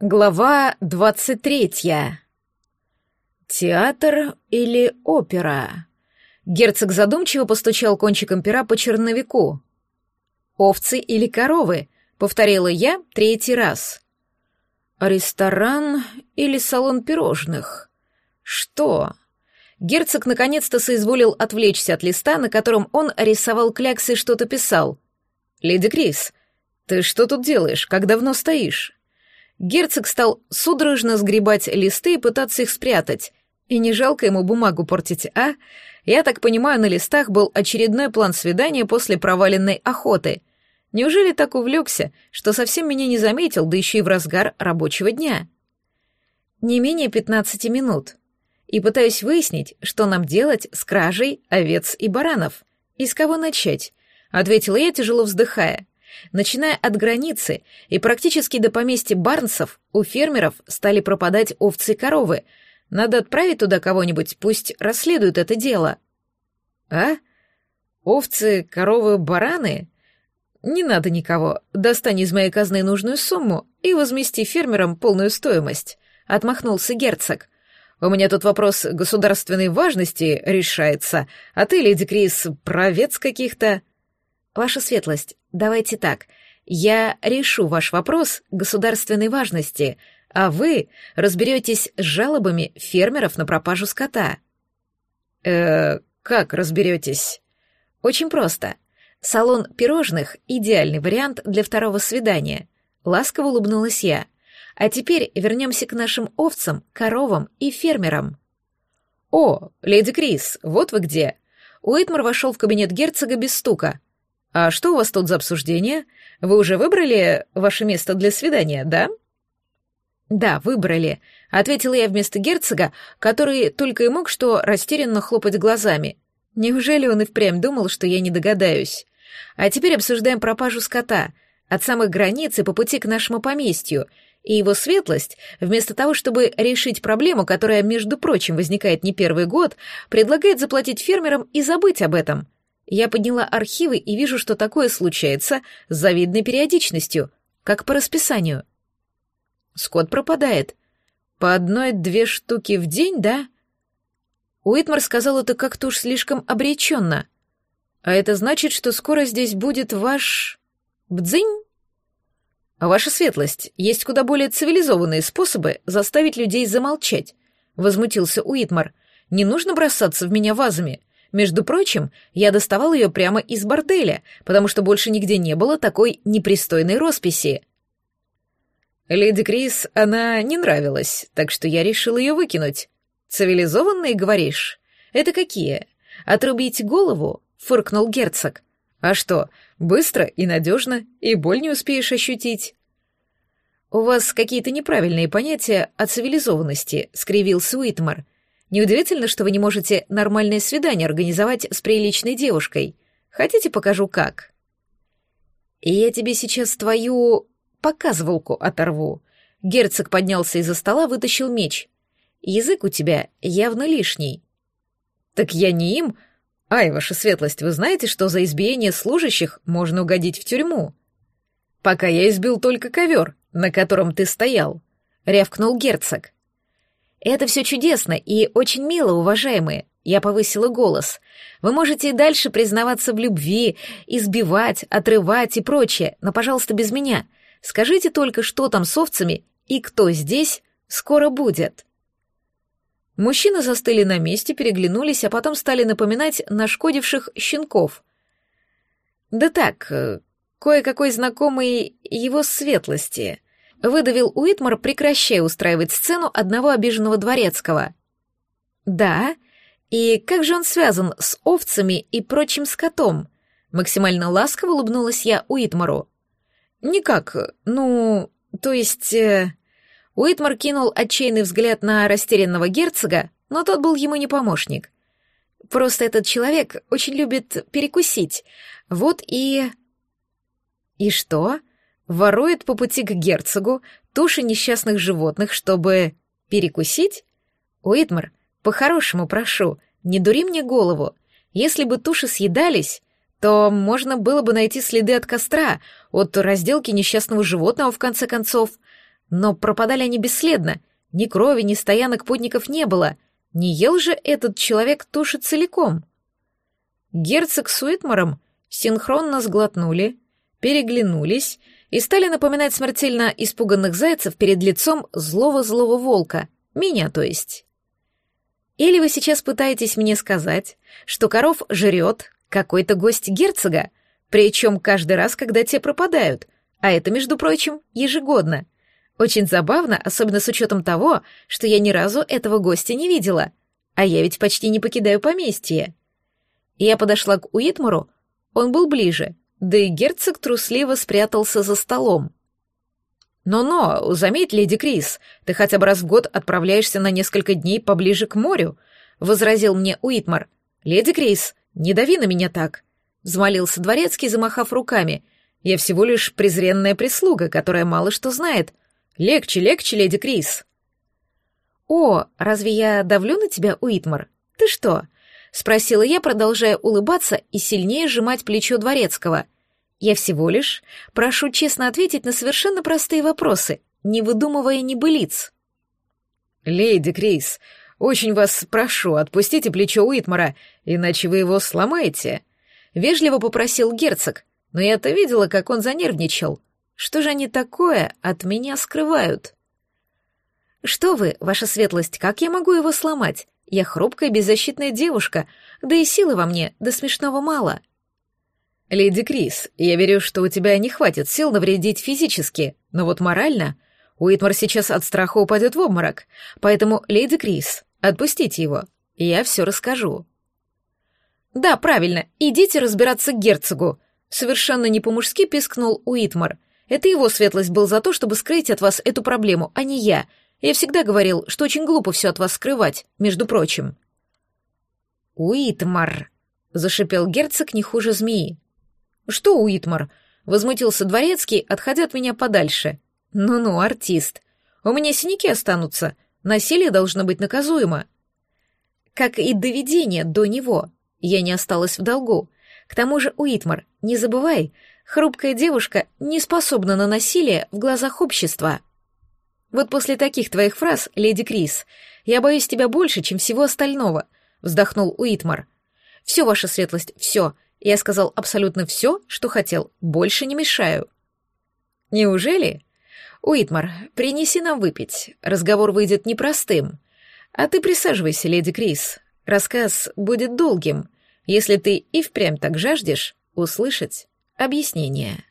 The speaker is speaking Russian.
Глава двадцать третья. Театр или опера? Герцог задумчиво постучал кончиком пера по черновику. Овцы или коровы? Повторила я третий раз. Ресторан или салон пирожных? Что? Герцог наконец-то соизволил отвлечься от листа, на котором он рисовал кляксы и что-то писал. «Леди Крис, ты что тут делаешь? Как давно стоишь?» Герцог стал судорожно сгребать листы и пытаться их спрятать. И не жалко ему бумагу портить, а? Я так понимаю, на листах был очередной план свидания после проваленной охоты. Неужели так увлекся, что совсем меня не заметил, да еще и в разгар рабочего дня? Не менее пятнадцати минут. И пытаюсь выяснить, что нам делать с кражей овец и баранов. И с кого начать? Ответила я, тяжело вздыхая. Начиная от границы и практически до поместья Барнсов, у фермеров стали пропадать овцы и коровы. Надо отправить туда кого-нибудь, пусть расследуют это дело. А? Овцы, коровы, бараны? Не надо никого. Достань из моей казны нужную сумму и возмести фермерам полную стоимость. Отмахнулся герцог. У меня тут вопрос государственной важности решается, а ты, леди Крис, про овец каких-то... Ваша светлость, давайте так. Я решу ваш вопрос государственной важности, а вы разберетесь с жалобами фермеров на пропажу скота. Э, как разберетесь? Очень просто. Салон пирожных — идеальный вариант для второго свидания. Ласково улыбнулась я. А теперь вернемся к нашим овцам, коровам и фермерам. О, леди Крис, вот вы где. Уитмар вошел в кабинет герцога без стука — «А что у вас тут за обсуждение? Вы уже выбрали ваше место для свидания, да?» «Да, выбрали», — ответила я вместо герцога, который только и мог что растерянно хлопать глазами. Неужели он и впрямь думал, что я не догадаюсь? А теперь обсуждаем пропажу скота от самых границ и по пути к нашему поместью, и его светлость, вместо того, чтобы решить проблему, которая, между прочим, возникает не первый год, предлагает заплатить фермерам и забыть об этом — я подняла архивы и вижу, что такое случается с завидной периодичностью, как по расписанию. Скот пропадает. По одной-две штуки в день, да? Уитмар сказал это как-то уж слишком обреченно. А это значит, что скоро здесь будет ваш... Бдзинь? Ваша светлость, есть куда более цивилизованные способы заставить людей замолчать, — возмутился Уитмар. Не нужно бросаться в меня вазами. Между прочим, я доставал ее прямо из борделя, потому что больше нигде не было такой непристойной росписи. Леди Крис она не нравилась, так что я решил ее выкинуть. Цивилизованные, говоришь? Это какие? Отрубить голову? Фыркнул герцог. А что, быстро и надежно, и боль не успеешь ощутить. У вас какие-то неправильные понятия о цивилизованности, скривился Уитмар. Неудивительно, что вы не можете нормальное свидание организовать с приличной девушкой. Хотите, покажу как? И я тебе сейчас твою показывалку оторву. Герцог поднялся из-за стола, вытащил меч. Язык у тебя явно лишний. Так я не им. Ай, ваша светлость, вы знаете, что за избиение служащих можно угодить в тюрьму? Пока я избил только ковер, на котором ты стоял, рявкнул герцог. «Это все чудесно и очень мило, уважаемые», — я повысила голос. «Вы можете и дальше признаваться в любви, избивать, отрывать и прочее, но, пожалуйста, без меня. Скажите только, что там с овцами и кто здесь скоро будет». Мужчины застыли на месте, переглянулись, а потом стали напоминать нашкодивших щенков. «Да так, э, кое-какой знакомый его светлости», выдавил Уитмар, прекращая устраивать сцену одного обиженного дворецкого. «Да? И как же он связан с овцами и прочим скотом?» Максимально ласково улыбнулась я Уитмару. «Никак, ну, то есть...» э... Уитмар кинул отчаянный взгляд на растерянного герцога, но тот был ему не помощник. «Просто этот человек очень любит перекусить. Вот и...» «И что?» Ворует по пути к герцогу туши несчастных животных, чтобы перекусить? Уитмар, по-хорошему прошу, не дури мне голову. Если бы туши съедались, то можно было бы найти следы от костра, от разделки несчастного животного, в конце концов. Но пропадали они бесследно. Ни крови, ни стоянок путников не было. Не ел же этот человек туши целиком. Герцог с Уитмаром синхронно сглотнули, переглянулись и стали напоминать смертельно испуганных зайцев перед лицом злого-злого волка, меня то есть. Или вы сейчас пытаетесь мне сказать, что коров жрет какой-то гость герцога, причем каждый раз, когда те пропадают, а это, между прочим, ежегодно. Очень забавно, особенно с учетом того, что я ни разу этого гостя не видела, а я ведь почти не покидаю поместье. Я подошла к Уитмару, он был ближе, да и герцог трусливо спрятался за столом. «Но-но, заметь, леди Крис, ты хотя бы раз в год отправляешься на несколько дней поближе к морю», — возразил мне Уитмар. «Леди Крис, не дави на меня так», — взмолился дворецкий, замахав руками. «Я всего лишь презренная прислуга, которая мало что знает. Легче, легче, леди Крис». «О, разве я давлю на тебя, Уитмар? Ты что?» — спросила я, продолжая улыбаться и сильнее сжимать плечо дворецкого — я всего лишь прошу честно ответить на совершенно простые вопросы, не выдумывая небылиц. «Леди Крис, очень вас прошу, отпустите плечо Уитмара, иначе вы его сломаете», — вежливо попросил герцог, но я-то видела, как он занервничал. Что же они такое от меня скрывают? «Что вы, ваша светлость, как я могу его сломать? Я хрупкая беззащитная девушка, да и силы во мне до смешного мало», «Леди Крис, я верю, что у тебя не хватит сил навредить физически, но вот морально Уитмар сейчас от страха упадет в обморок, поэтому, леди Крис, отпустите его, я все расскажу». «Да, правильно, идите разбираться к герцогу», — совершенно не по-мужски пискнул Уитмар. «Это его светлость был за то, чтобы скрыть от вас эту проблему, а не я. Я всегда говорил, что очень глупо все от вас скрывать, между прочим». «Уитмар», — зашипел герцог не хуже змеи. «Что, Уитмар?» — возмутился дворецкий, отходя от меня подальше. «Ну-ну, артист. У меня синяки останутся. Насилие должно быть наказуемо». Как и доведение до него. Я не осталась в долгу. К тому же, Уитмар, не забывай, хрупкая девушка не способна на насилие в глазах общества. Вот после таких твоих фраз, леди Крис, я боюсь тебя больше, чем всего остального, вздохнул Уитмар. Все, ваша светлость, все. Я сказал абсолютно все, что хотел, больше не мешаю. Неужели? Уитмар, принеси нам выпить. Разговор выйдет непростым. А ты присаживайся, леди Крис. Рассказ будет долгим, если ты и впрямь так жаждешь услышать объяснение.